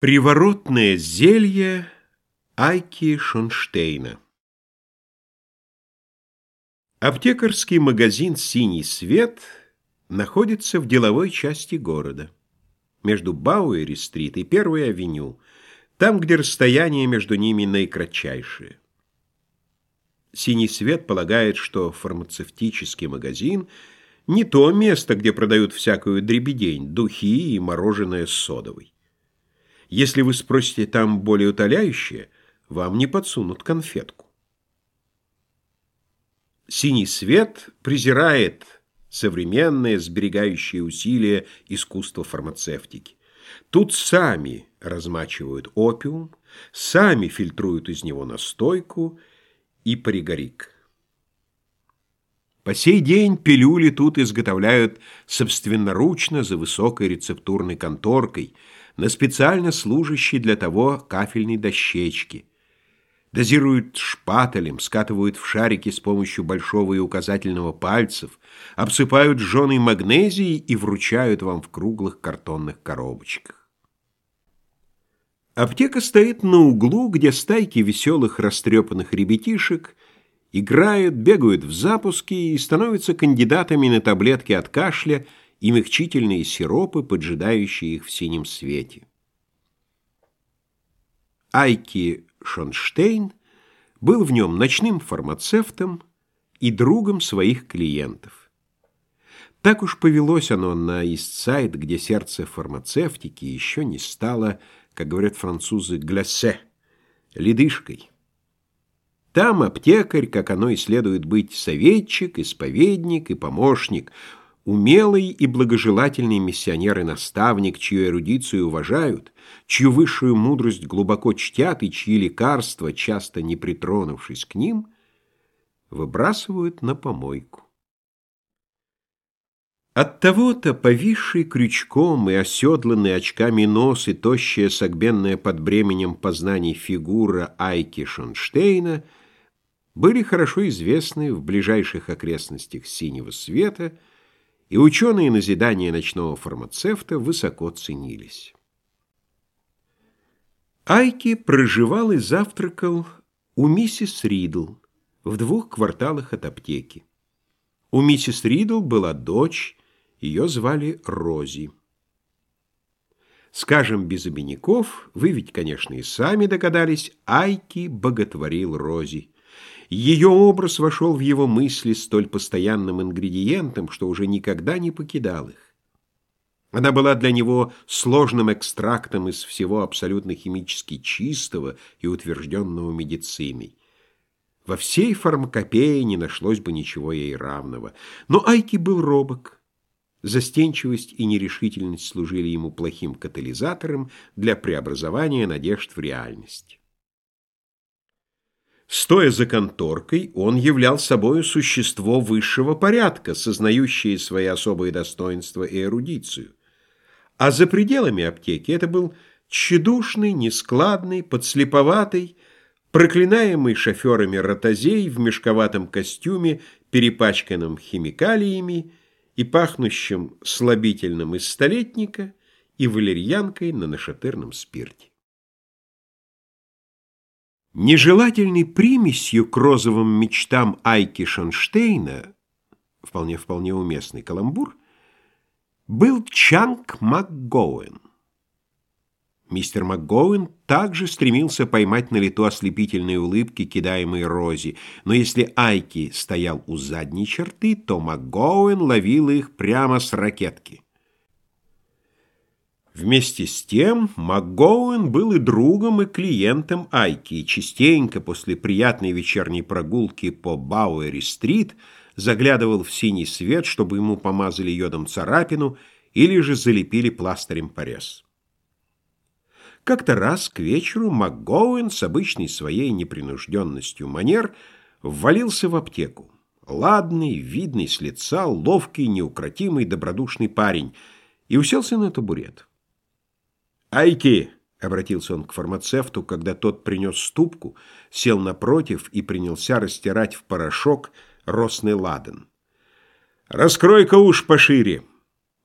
Приворотное зелье Айки Шонштейна Аптекарский магазин «Синий свет» находится в деловой части города, между Бауэри-стрит и Первой авеню, там, где расстояние между ними наикратчайшее. «Синий свет» полагает, что фармацевтический магазин – не то место, где продают всякую дребедень, духи и мороженое с содовой. Если вы спросите там более утоляющее, вам не подсунут конфетку. Синий свет презирает современное сберегающее усилия искусства фармацевтики. Тут сами размачивают опиум, сами фильтруют из него настойку и паригорик. По сей день пилюли тут изготовляют собственноручно за высокой рецептурной конторкой – на специально служащей для того кафельной дощечке. Дозируют шпателем, скатывают в шарики с помощью большого и указательного пальцев, обсыпают жженой магнезией и вручают вам в круглых картонных коробочках. Аптека стоит на углу, где стайки веселых растрепанных ребятишек играют, бегают в запуски и становятся кандидатами на таблетки от кашля – и мягчительные сиропы, поджидающие их в синем свете. Айки Шонштейн был в нем ночным фармацевтом и другом своих клиентов. Так уж повелось оно на Истсайд, где сердце фармацевтики еще не стало, как говорят французы, глясе, ледышкой. Там аптекарь, как оно и следует быть, советчик, исповедник и помощник – Умелый и благожелательный миссионер и наставник, чью эрудицию уважают, чью высшую мудрость глубоко чтят и чьи лекарства, часто не притронувшись к ним, выбрасывают на помойку. Оттого-то повисший крючком и оседланный очками нос и тощая согбенная под бременем познаний фигура Айки Шонштейна были хорошо известны в ближайших окрестностях Синего Света – и ученые назидания ночного фармацевта высоко ценились. Айки проживал и завтракал у миссис Ридл в двух кварталах от аптеки. У миссис Ридл была дочь, ее звали Рози. Скажем без обиняков, вы ведь, конечно, и сами догадались, Айки боготворил Рози. Ее образ вошел в его мысли столь постоянным ингредиентом, что уже никогда не покидал их. Она была для него сложным экстрактом из всего абсолютно химически чистого и утвержденного медициной. Во всей фармакопее не нашлось бы ничего ей равного. Но Айки был робок. Застенчивость и нерешительность служили ему плохим катализатором для преобразования надежд в реальность. Стоя за конторкой, он являл собою существо высшего порядка, сознающее свои особые достоинства и эрудицию. А за пределами аптеки это был тщедушный, нескладный, подслеповатый, проклинаемый шоферами ротозей в мешковатом костюме, перепачканном химикалиями и пахнущим слабительным из столетника и валерьянкой на нашатырном спирте. Нежелательной примесью к розовым мечтам Айки Шонштейна, вполне-вполне уместный каламбур, был Чанг МакГоуэн. Мистер МакГоуэн также стремился поймать на лету ослепительные улыбки, кидаемые Рози, но если Айки стоял у задней черты, то МакГоуэн ловил их прямо с ракетки. Вместе с тем МакГоуэн был и другом, и клиентом Айки, и частенько после приятной вечерней прогулки по Бауэри-стрит заглядывал в синий свет, чтобы ему помазали йодом царапину или же залепили пластырем порез. Как-то раз к вечеру МакГоуэн с обычной своей непринужденностью манер ввалился в аптеку. Ладный, видный с лица, ловкий, неукротимый, добродушный парень, и уселся на табурет. «Айки!» — обратился он к фармацевту, когда тот принес ступку, сел напротив и принялся растирать в порошок росный ладан. «Раскрой-ка уж пошире!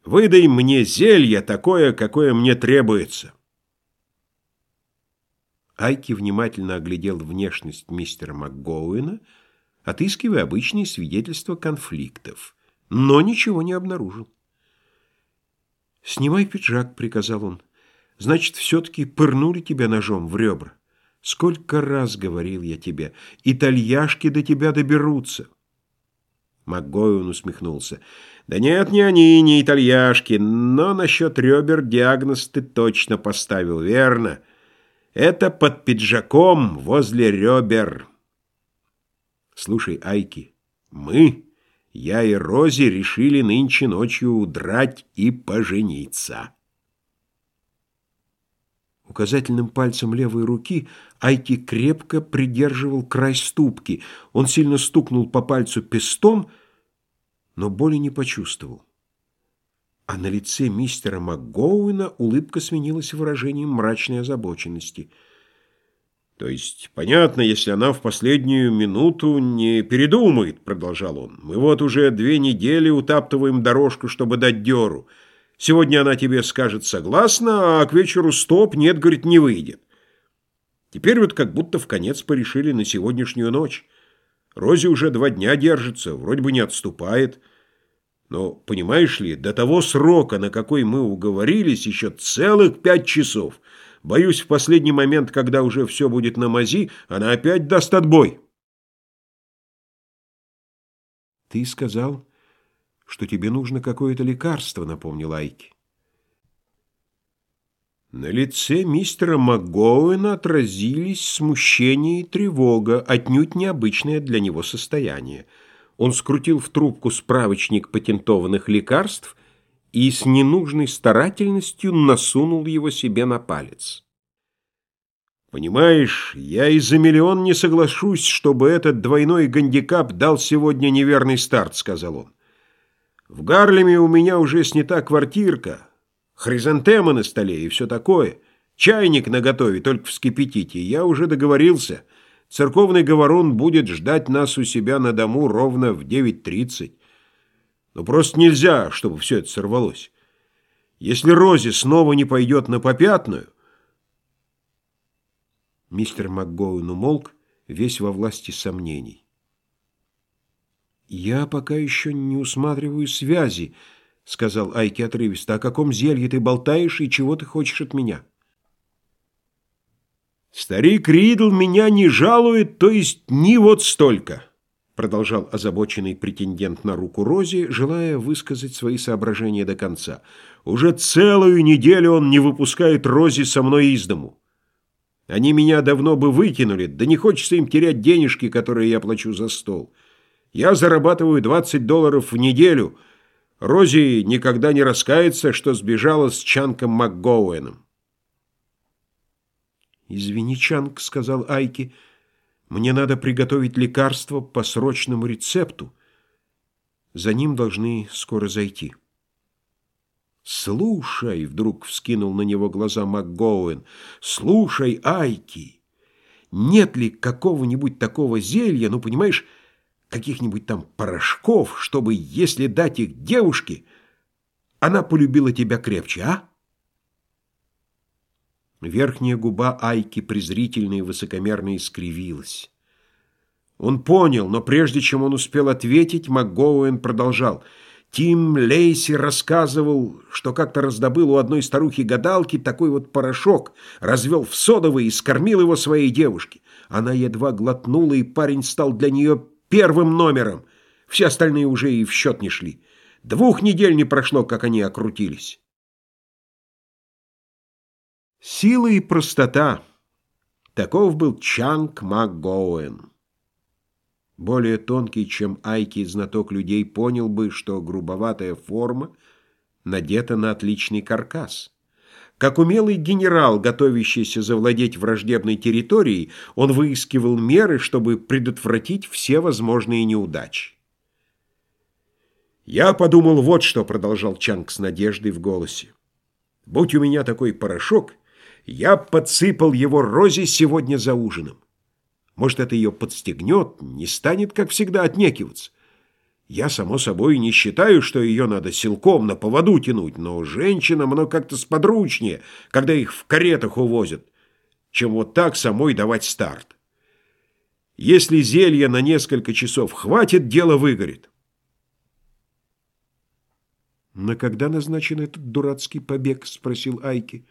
Выдай мне зелье такое, какое мне требуется!» Айки внимательно оглядел внешность мистера МакГоуэна, отыскивая обычные свидетельства конфликтов, но ничего не обнаружил. «Снимай пиджак», — приказал он. «Значит, все-таки пырнули тебя ножом в ребра. Сколько раз говорил я тебе, итальяшки до тебя доберутся». МакГоуэн усмехнулся. «Да нет, не они, не итальяшки, но насчет ребер диагноз ты точно поставил, верно?» Это под пиджаком возле ребер. Слушай, Айки, мы, я и Рози, решили нынче ночью удрать и пожениться. Указательным пальцем левой руки Айки крепко придерживал край ступки. Он сильно стукнул по пальцу пестом, но боли не почувствовал. А на лице мистера МакГоуэна улыбка сменилась выражением мрачной озабоченности. «То есть, понятно, если она в последнюю минуту не передумает», — продолжал он. «Мы вот уже две недели утаптываем дорожку, чтобы дать дёру. Сегодня она тебе скажет согласно, а к вечеру стоп, нет, говорит, не выйдет. Теперь вот как будто в конец порешили на сегодняшнюю ночь. Рози уже два дня держится, вроде бы не отступает». Но, понимаешь ли, до того срока, на какой мы уговорились, еще целых пять часов. Боюсь, в последний момент, когда уже все будет на мази, она опять даст отбой. Ты сказал, что тебе нужно какое-то лекарство, напомнил Айки. На лице мистера МакГоуэна отразились смущение и тревога, отнюдь необычное для него состояние. Он скрутил в трубку справочник патентованных лекарств и с ненужной старательностью насунул его себе на палец. «Понимаешь, я и за миллион не соглашусь, чтобы этот двойной гандикап дал сегодня неверный старт», — сказал он. «В Гарлеме у меня уже снята квартирка, хризантемы на столе и все такое, чайник наготове, только вскипятите, я уже договорился». Церковный говорун будет ждать нас у себя на дому ровно в 9.30. Но просто нельзя, чтобы все это сорвалось. Если Рози снова не пойдет на попятную... Мистер МакГоуэн умолк, весь во власти сомнений. «Я пока еще не усматриваю связи», — сказал Айки отрывисто. «О каком зелье ты болтаешь и чего ты хочешь от меня?» «Старик Ридл меня не жалует, то есть ни вот столько», продолжал озабоченный претендент на руку Рози, желая высказать свои соображения до конца. «Уже целую неделю он не выпускает Рози со мной из дому. Они меня давно бы выкинули, да не хочется им терять денежки, которые я плачу за стол. Я зарабатываю 20 долларов в неделю. Рози никогда не раскается, что сбежала с Чанком МакГоуэном. «Извини, Чанг», — сказал Айки, — «мне надо приготовить лекарство по срочному рецепту. За ним должны скоро зайти». «Слушай», — вдруг вскинул на него глаза МакГоуэн, — «слушай, Айки, нет ли какого-нибудь такого зелья, ну, понимаешь, каких-нибудь там порошков, чтобы, если дать их девушке, она полюбила тебя крепче, а?» Верхняя губа Айки презрительно и высокомерно искривилась. Он понял, но прежде чем он успел ответить, МакГоуэн продолжал. Тим Лейси рассказывал, что как-то раздобыл у одной старухи-гадалки такой вот порошок, развел в содовый и скормил его своей девушке. Она едва глотнула, и парень стал для нее первым номером. Все остальные уже и в счет не шли. Двух недель не прошло, как они окрутились. Сила и простота. Таков был Чанг МакГоуэн. Более тонкий, чем Айки, знаток людей понял бы, что грубоватая форма надета на отличный каркас. Как умелый генерал, готовящийся завладеть враждебной территорией, он выискивал меры, чтобы предотвратить все возможные неудачи. «Я подумал вот что», — продолжал Чанг с надеждой в голосе. «Будь у меня такой порошок...» Я подсыпал его Розе сегодня за ужином. Может, это ее подстегнет, не станет, как всегда, отнекиваться. Я, само собой, не считаю, что ее надо силком на поводу тянуть, но женщинам оно как-то сподручнее, когда их в каретах увозят. чем вот так самой давать старт. Если зелья на несколько часов хватит, дело выгорит. «На когда назначен этот дурацкий побег?» — спросил Айки.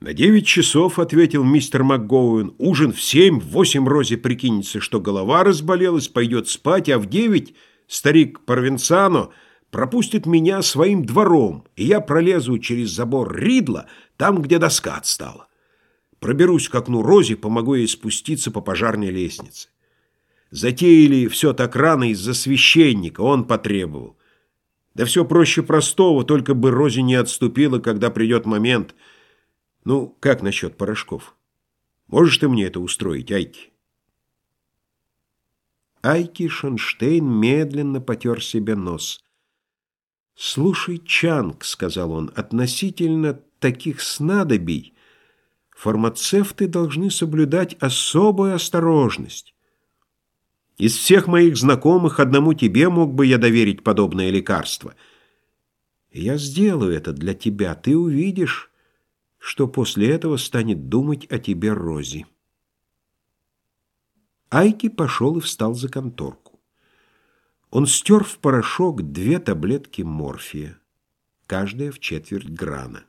«На девять часов», — ответил мистер МакГоуэн. «Ужин в семь, в восемь Розе прикинется, что голова разболелась, пойдет спать, а в девять старик Парвенсано пропустит меня своим двором, и я пролезу через забор Ридла, там, где доска отстала. Проберусь к окну Розе, помогу ей спуститься по пожарной лестнице. Затеяли все так рано из-за священника, он потребовал. Да все проще простого, только бы Рози не отступила, когда придет момент. Ну, как насчет порошков? Можешь ты мне это устроить, Айки? Айки Шонштейн медленно потер себе нос. «Слушай, Чанг», — сказал он, — «относительно таких снадобий фармацевты должны соблюдать особую осторожность. Из всех моих знакомых одному тебе мог бы я доверить подобное лекарство. я сделаю это для тебя. Ты увидишь, что после этого станет думать о тебе Рози. Айки пошел и встал за конторку. Он стер в порошок две таблетки морфия, каждая в четверть грана.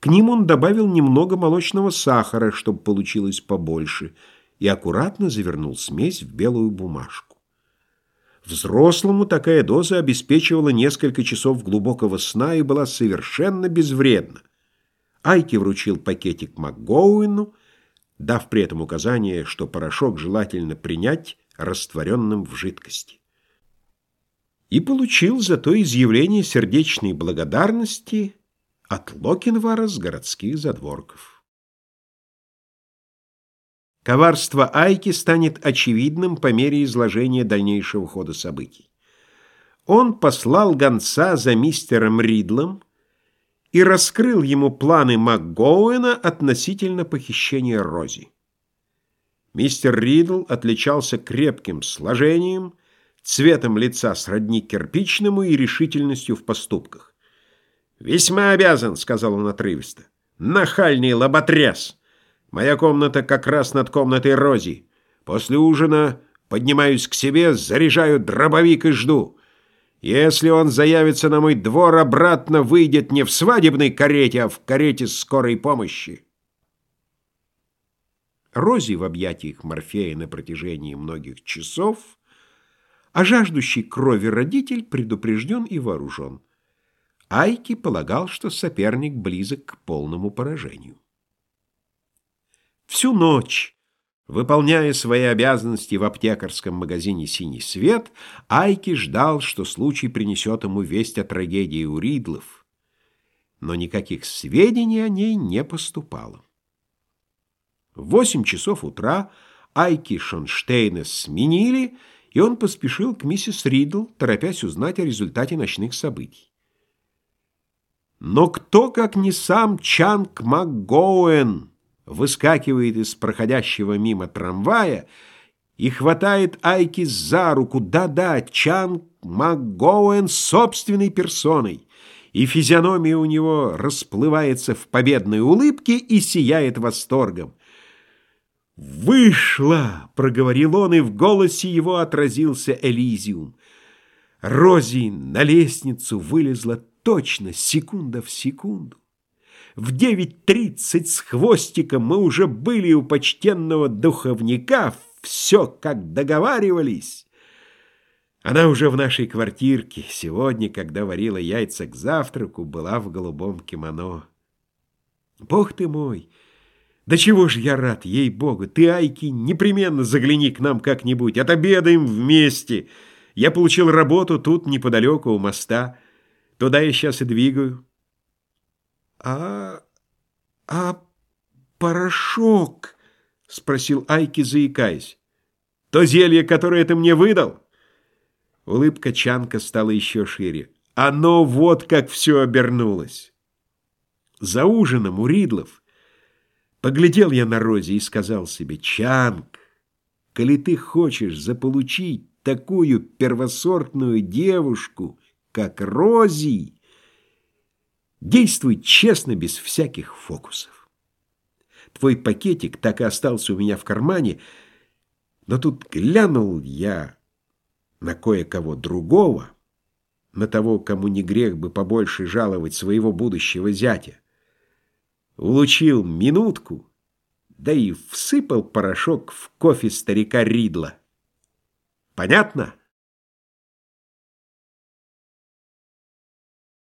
К ним он добавил немного молочного сахара, чтобы получилось побольше – и аккуратно завернул смесь в белую бумажку. Взрослому такая доза обеспечивала несколько часов глубокого сна и была совершенно безвредна. Айки вручил пакетик МакГоуину, дав при этом указание, что порошок желательно принять растворенным в жидкости. И получил зато изъявление сердечной благодарности от Локинвара с городских задворков. Коварство Айки станет очевидным по мере изложения дальнейшего хода событий. Он послал гонца за мистером Ридлом и раскрыл ему планы МакГоуэна относительно похищения Рози. Мистер Ридл отличался крепким сложением, цветом лица сродни кирпичному и решительностью в поступках. «Весьма обязан», — сказал он отрывисто, — «нахальный лоботряс». Моя комната как раз над комнатой Рози. После ужина поднимаюсь к себе, заряжаю дробовик и жду. Если он заявится на мой двор, обратно выйдет не в свадебной карете, а в карете скорой помощи. Рози в объятиях Морфея на протяжении многих часов, а жаждущий крови родитель предупрежден и вооружен. Айки полагал, что соперник близок к полному поражению. Всю ночь, выполняя свои обязанности в аптекарском магазине «Синий свет», Айки ждал, что случай принесет ему весть о трагедии у Ридлов. Но никаких сведений о ней не поступало. В восемь часов утра Айки Шонштейна сменили, и он поспешил к миссис Ридл, торопясь узнать о результате ночных событий. Но кто, как не сам Чанг МакГоуэн, выскакивает из проходящего мимо трамвая и хватает Айки за руку. Да-да, Чан МакГоуэн собственной персоной. И физиономия у него расплывается в победной улыбке и сияет восторгом. «Вышло!» — проговорил он, и в голосе его отразился Элизиум. Рози на лестницу вылезла точно, секунда в секунду. В 9.30 с хвостиком мы уже были у почтенного духовника, все как договаривались. Она уже в нашей квартирке. Сегодня, когда варила яйца к завтраку, была в голубом кимоно. Бог ты мой! Да чего ж я рад, ей-богу! Ты, Айки, непременно загляни к нам как-нибудь, отобедаем вместе. Я получил работу тут, неподалеку, у моста. Туда я сейчас и двигаю. «А... а порошок?» — спросил Айки, заикаясь. «То зелье, которое ты мне выдал?» Улыбка Чанка стала еще шире. «Оно вот как все обернулось!» За ужином у Ридлов поглядел я на Рози и сказал себе, «Чанг, коли ты хочешь заполучить такую первосортную девушку, как Рози, Действуй честно, без всяких фокусов. твой пакетик так и остался у меня в кармане, но тут глянул я на кое-кого другого, на того, кому не грех бы побольше жаловать своего будущего зятя. Улучил минутку, да и всыпал порошок в кофе старика Ридла. Понятно?